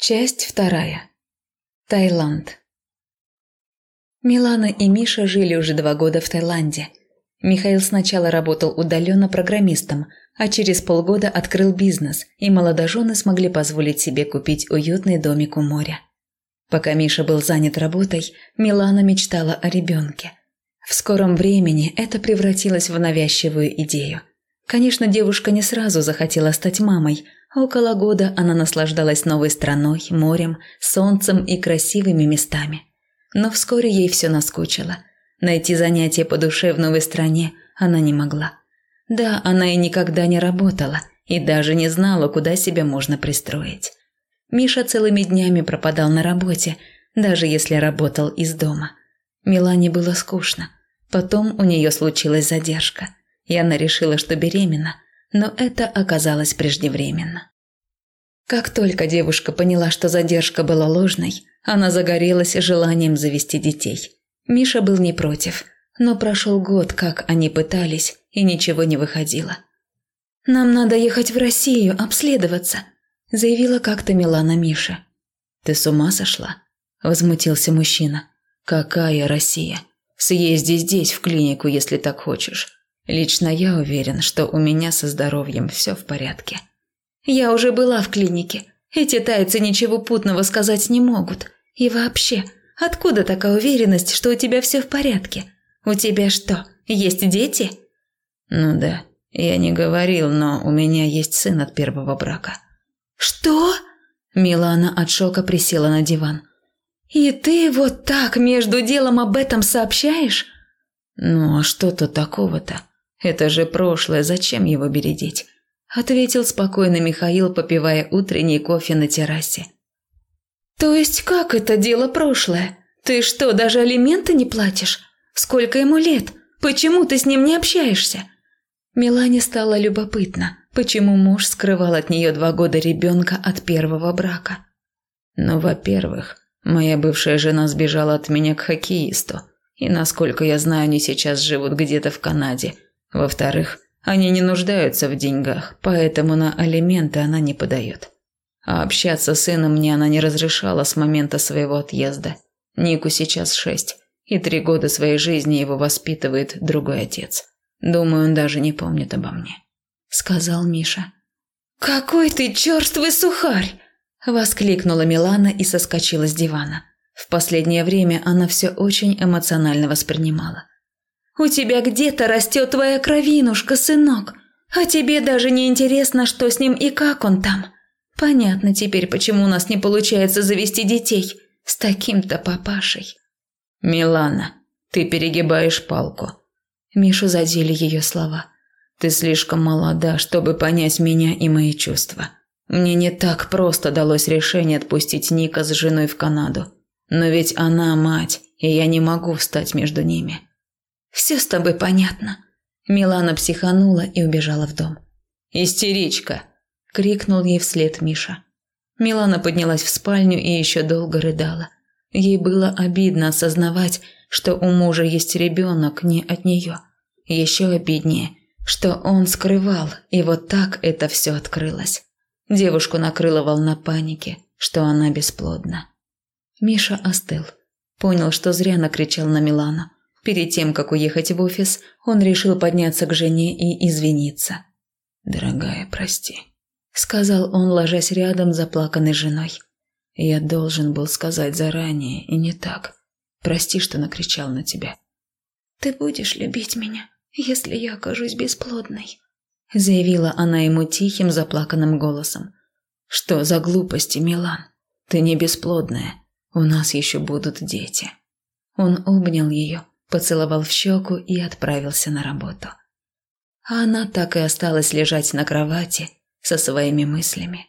Часть вторая. Таиланд. Милана и Миша жили уже два года в Таиланде. Михаил сначала работал удаленно программистом, а через полгода открыл бизнес, и молодожены смогли позволить себе купить уютный домик у моря. Пока Миша был занят работой, Милана мечтала о ребенке. В скором времени это превратилось в навязчивую идею. Конечно, девушка не сразу захотела стать мамой – Около года она наслаждалась новой страной, морем, солнцем и красивыми местами. Но вскоре ей все наскучило. Найти занятие по душе в новой стране она не могла. Да, она и никогда не работала, и даже не знала, куда себя можно пристроить. Миша целыми днями пропадал на работе, даже если работал из дома. Милане было скучно. Потом у нее случилась задержка, и она решила, что беременна – но это оказалось преждевременно. Как только девушка поняла, что задержка была ложной, она загорелась желанием завести детей. Миша был не против, но прошел год, как они пытались, и ничего не выходило. «Нам надо ехать в Россию, обследоваться», – заявила как-то Милана Миша. «Ты с ума сошла?» – возмутился мужчина. «Какая Россия? Съезди здесь, в клинику, если так хочешь. Лично я уверен, что у меня со здоровьем все в порядке. Я уже была в клинике. Эти тайцы ничего путного сказать не могут. И вообще, откуда такая уверенность, что у тебя все в порядке? У тебя что, есть дети? Ну да, я не говорил, но у меня есть сын от первого брака. Что? Милана от шока присела на диван. И ты вот так между делом об этом сообщаешь? Ну а что-то такого-то? Это же прошлое, зачем его бередить? Ответил спокойно Михаил, попивая утренний кофе на террасе. То есть как это дело прошлое? Ты что, даже алименты не платишь? Сколько ему лет? Почему ты с ним не общаешься? Милане стало любопытно, почему муж скрывал от нее два года ребенка от первого брака. Ну, во-первых, моя бывшая жена сбежала от меня к хоккеисту, и, насколько я знаю, они сейчас живут где-то в Канаде – во-вторых, они не нуждаются в деньгах, поэтому на алименты она не подает. А общаться с сыном мне она не разрешала с момента своего отъезда. Нику сейчас шесть, и три года своей жизни его воспитывает другой отец. Думаю, он даже не помнит обо мне», – сказал Миша. «Какой ты черствый сухарь!» – воскликнула Милана и соскочила с дивана. В последнее время она все очень эмоционально воспринимала. У тебя где-то растет твоя кровинушка, сынок, а тебе даже не интересно, что с ним и как он там. Понятно теперь, почему у нас не получается завести детей с таким-то папашей. Милана, ты перегибаешь палку. Мишу задели ее слова. Ты слишком молода, чтобы понять меня и мои чувства. Мне не так просто далось решение отпустить Ника с женой в Канаду. Но ведь она мать, и я не могу встать между ними. Все с тобой понятно». Милана психанула и убежала в дом. «Истеричка!» – крикнул ей вслед Миша. Милана поднялась в спальню и еще долго рыдала. Ей было обидно осознавать, что у мужа есть ребенок не от нее. Еще обиднее, что он скрывал, и вот так это все открылось. Девушку накрыла волна паники, что она бесплодна. Миша остыл. Понял, что зря накричал на Милану. Перед тем, как уехать в офис, он решил подняться к жене и извиниться. «Дорогая, прости», – сказал он, ложась рядом с заплаканной женой. «Я должен был сказать заранее, и не так. Прости, что накричал на тебя». «Ты будешь любить меня, если я окажусь бесплодной», – заявила она ему тихим, заплаканным голосом. «Что за глупости, Милан? Ты не бесплодная. У нас еще будут дети». Он обнял ее, поцеловал в щеку и отправился на работу. А она так и осталась лежать на кровати со своими мыслями.